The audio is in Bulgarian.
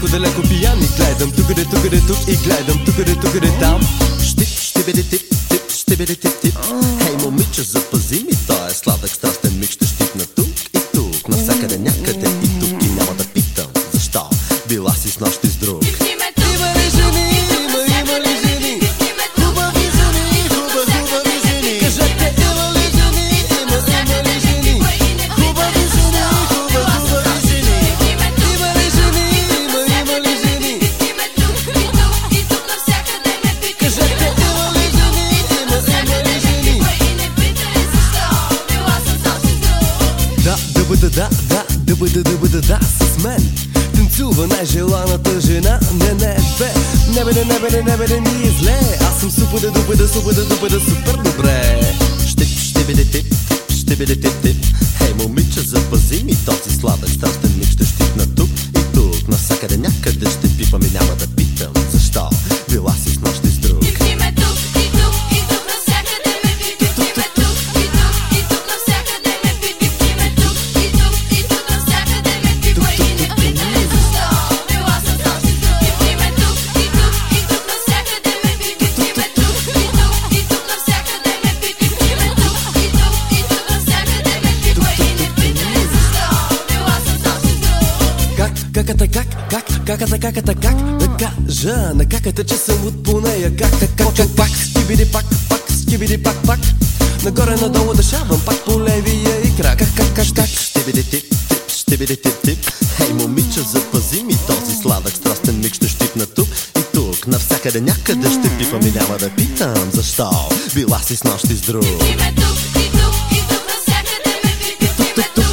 далеко, далеко пиян и гледам. Тук-де, тук-де, тук и гледам. Тук-де, тук-де, там. Щип, ще бъде тип, тип, ще бъде тип, тип Хей, момиче, запази ми, той е сладък, страстен миг Ще щипна тук и тук, навсякъде някъде бъда, да, да, да бъда, да бъда, да, с мен. Танцува най-желаната жена, не, не, бе. Не бе, не, не бе, не, ми е зле. Аз съм супер да бъда, супер да бъда супер добре. Ще, ще бъде тип, ще бъде тип, тип Хей, момиче, запази ми този сладък страстен миг Ще щипна тук и тук, навсякъде някъде ще пипам и няма да каката, как, как, каката, каката, как Да кажа на каката, че съм от по нея Как, как, как, как, пак, скибиди пак, пак, скибиди пак, пак. Нагоре, надолу да шавам, пак по левия и крак. Как, как, как, как, ще биде тип, тип, ще биде тип, тип. Хей, момиче, запази ми този сладък страстен миг Ще щипна тук и тук, навсякъде някъде ще пипам и няма да питам Защо. Била си с нощи с друг. Тук, тук, тук,